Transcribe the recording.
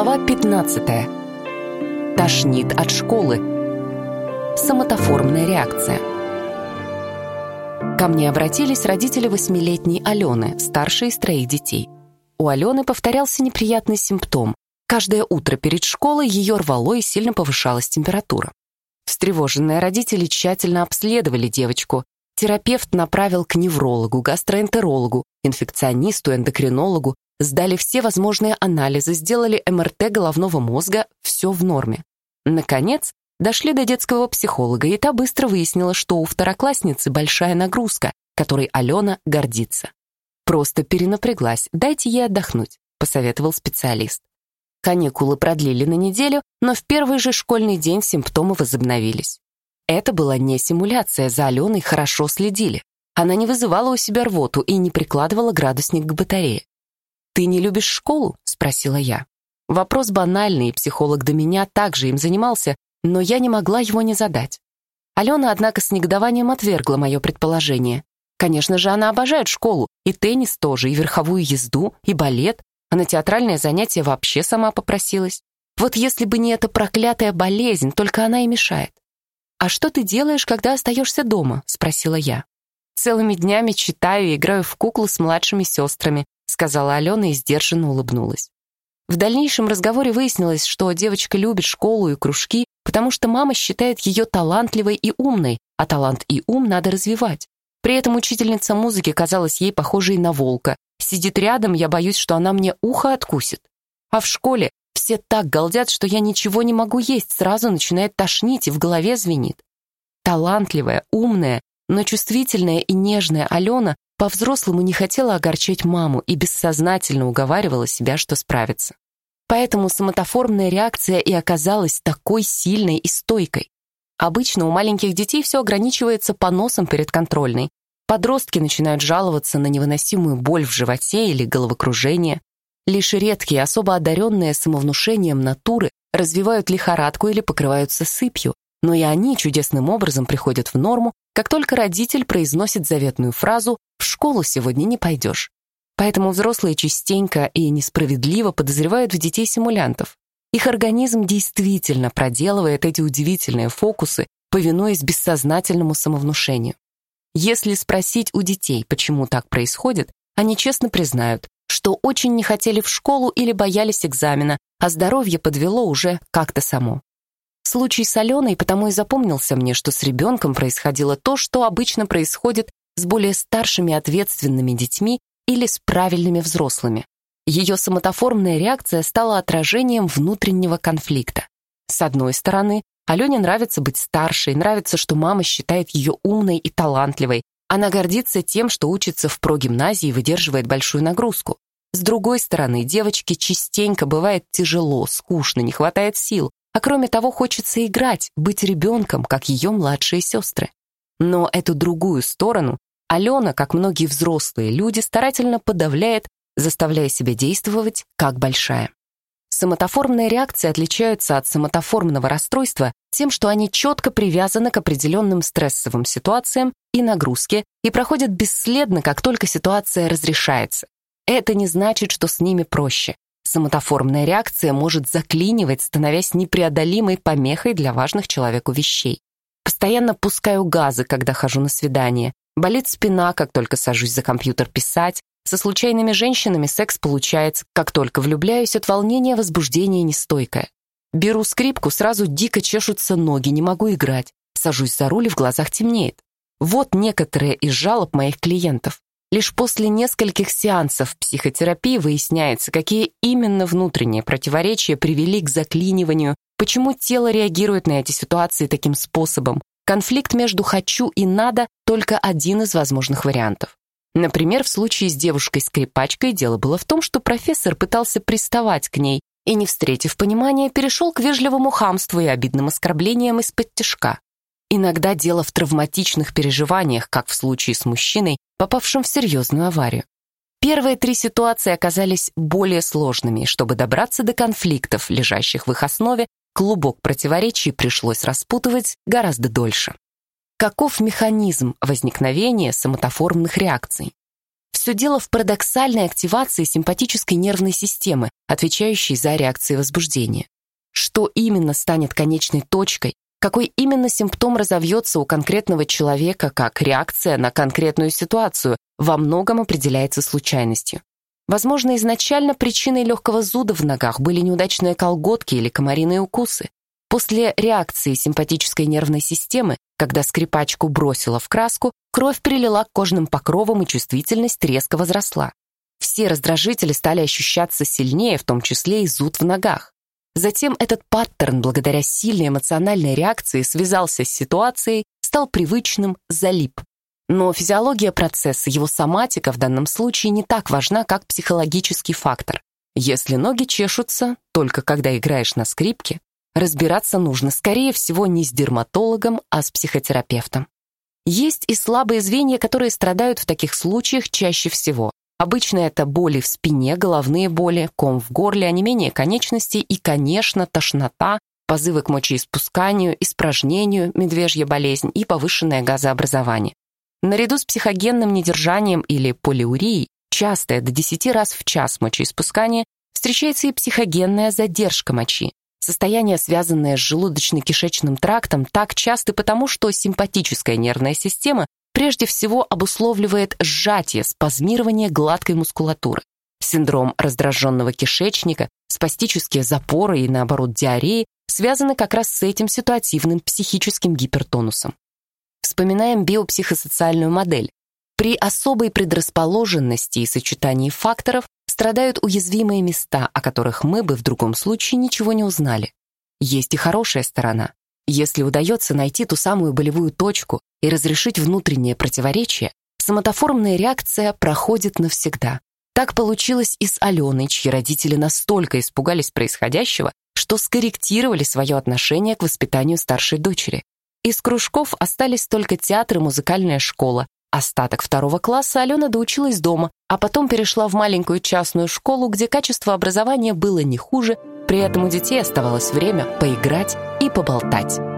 Глава 15. Тошнит от школы. Самотоформная реакция. Ко мне обратились родители восьмилетней Алены, старшей из троих детей. У Алены повторялся неприятный симптом. Каждое утро перед школой ее рвало и сильно повышалась температура. Встревоженные родители тщательно обследовали девочку. Терапевт направил к неврологу, гастроэнтерологу, инфекционисту, эндокринологу, Сдали все возможные анализы, сделали МРТ головного мозга, все в норме. Наконец, дошли до детского психолога, и та быстро выяснила, что у второклассницы большая нагрузка, которой Алена гордится. «Просто перенапряглась, дайте ей отдохнуть», — посоветовал специалист. Каникулы продлили на неделю, но в первый же школьный день симптомы возобновились. Это была не симуляция, за Аленой хорошо следили. Она не вызывала у себя рвоту и не прикладывала градусник к батарее. «Ты не любишь школу?» — спросила я. Вопрос банальный, психолог до меня также им занимался, но я не могла его не задать. Алена, однако, с негодованием отвергла мое предположение. Конечно же, она обожает школу, и теннис тоже, и верховую езду, и балет, а на театральное занятие вообще сама попросилась. Вот если бы не эта проклятая болезнь, только она и мешает. «А что ты делаешь, когда остаешься дома?» — спросила я. «Целыми днями читаю и играю в куклу с младшими сестрами, сказала Алена и сдержанно улыбнулась. В дальнейшем разговоре выяснилось, что девочка любит школу и кружки, потому что мама считает ее талантливой и умной, а талант и ум надо развивать. При этом учительница музыки казалась ей похожей на волка. Сидит рядом, я боюсь, что она мне ухо откусит. А в школе все так галдят, что я ничего не могу есть, сразу начинает тошнить и в голове звенит. Талантливая, умная, но чувствительная и нежная Алена по-взрослому не хотела огорчать маму и бессознательно уговаривала себя, что справится. Поэтому самотоформная реакция и оказалась такой сильной и стойкой. Обычно у маленьких детей все ограничивается поносом перед контрольной. Подростки начинают жаловаться на невыносимую боль в животе или головокружение. Лишь редкие, особо одаренные самовнушением натуры развивают лихорадку или покрываются сыпью, но и они чудесным образом приходят в норму, как только родитель произносит заветную фразу «в школу сегодня не пойдешь». Поэтому взрослые частенько и несправедливо подозревают в детей симулянтов. Их организм действительно проделывает эти удивительные фокусы, повинуясь бессознательному самовнушению. Если спросить у детей, почему так происходит, они честно признают, что очень не хотели в школу или боялись экзамена, а здоровье подвело уже как-то само. Случай с Аленой потому и запомнился мне, что с ребенком происходило то, что обычно происходит с более старшими ответственными детьми или с правильными взрослыми. Ее самотоформная реакция стала отражением внутреннего конфликта. С одной стороны, Алене нравится быть старшей, нравится, что мама считает ее умной и талантливой. Она гордится тем, что учится в прогимназии и выдерживает большую нагрузку. С другой стороны, девочке частенько бывает тяжело, скучно, не хватает сил, а кроме того, хочется играть, быть ребенком, как ее младшие сестры. Но эту другую сторону Алена, как многие взрослые люди, старательно подавляет, заставляя себя действовать как большая. Самотоформные реакции отличаются от самотоформного расстройства тем, что они четко привязаны к определенным стрессовым ситуациям и нагрузке и проходят бесследно, как только ситуация разрешается. Это не значит, что с ними проще. Самотоформная реакция может заклинивать, становясь непреодолимой помехой для важных человеку вещей. Постоянно пускаю газы, когда хожу на свидание. Болит спина, как только сажусь за компьютер писать. Со случайными женщинами секс получается, как только влюбляюсь от волнения, возбуждение нестойкое. Беру скрипку, сразу дико чешутся ноги, не могу играть. Сажусь за руль и в глазах темнеет. Вот некоторые из жалоб моих клиентов. Лишь после нескольких сеансов психотерапии выясняется, какие именно внутренние противоречия привели к заклиниванию, почему тело реагирует на эти ситуации таким способом. Конфликт между «хочу» и «надо» — только один из возможных вариантов. Например, в случае с девушкой-скрипачкой дело было в том, что профессор пытался приставать к ней и, не встретив понимания, перешел к вежливому хамству и обидным оскорблениям из-под тяжка. Иногда дело в травматичных переживаниях, как в случае с мужчиной, попавшим в серьезную аварию. Первые три ситуации оказались более сложными, чтобы добраться до конфликтов, лежащих в их основе, клубок противоречий пришлось распутывать гораздо дольше. Каков механизм возникновения самотоформных реакций? Все дело в парадоксальной активации симпатической нервной системы, отвечающей за реакции возбуждения. Что именно станет конечной точкой, какой именно симптом разовьется у конкретного человека как реакция на конкретную ситуацию, во многом определяется случайностью. Возможно, изначально причиной легкого зуда в ногах были неудачные колготки или комариные укусы. После реакции симпатической нервной системы, когда скрипачку бросила в краску, кровь перелила к кожным покровам и чувствительность резко возросла. Все раздражители стали ощущаться сильнее, в том числе и зуд в ногах. Затем этот паттерн, благодаря сильной эмоциональной реакции, связался с ситуацией, стал привычным, залип. Но физиология процесса, его соматика в данном случае не так важна, как психологический фактор. Если ноги чешутся, только когда играешь на скрипке, разбираться нужно, скорее всего, не с дерматологом, а с психотерапевтом. Есть и слабые звенья, которые страдают в таких случаях чаще всего. Обычно это боли в спине, головные боли, ком в горле, онемение конечностей и, конечно, тошнота, позывы к мочеиспусканию, испражнению, медвежья болезнь и повышенное газообразование. Наряду с психогенным недержанием или полиурией, частое до 10 раз в час мочеиспускание, встречается и психогенная задержка мочи. Состояние, связанное с желудочно-кишечным трактом, так часто потому, что симпатическая нервная система прежде всего обусловливает сжатие, спазмирование гладкой мускулатуры. Синдром раздраженного кишечника, спастические запоры и, наоборот, диареи связаны как раз с этим ситуативным психическим гипертонусом. Вспоминаем биопсихосоциальную модель. При особой предрасположенности и сочетании факторов страдают уязвимые места, о которых мы бы в другом случае ничего не узнали. Есть и хорошая сторона. Если удается найти ту самую болевую точку и разрешить внутреннее противоречие, соматоформная реакция проходит навсегда. Так получилось и с Аленой, чьи родители настолько испугались происходящего, что скорректировали свое отношение к воспитанию старшей дочери. Из кружков остались только театр и музыкальная школа. Остаток второго класса Алена доучилась дома, а потом перешла в маленькую частную школу, где качество образования было не хуже, при этом у детей оставалось время поиграть и поболтать.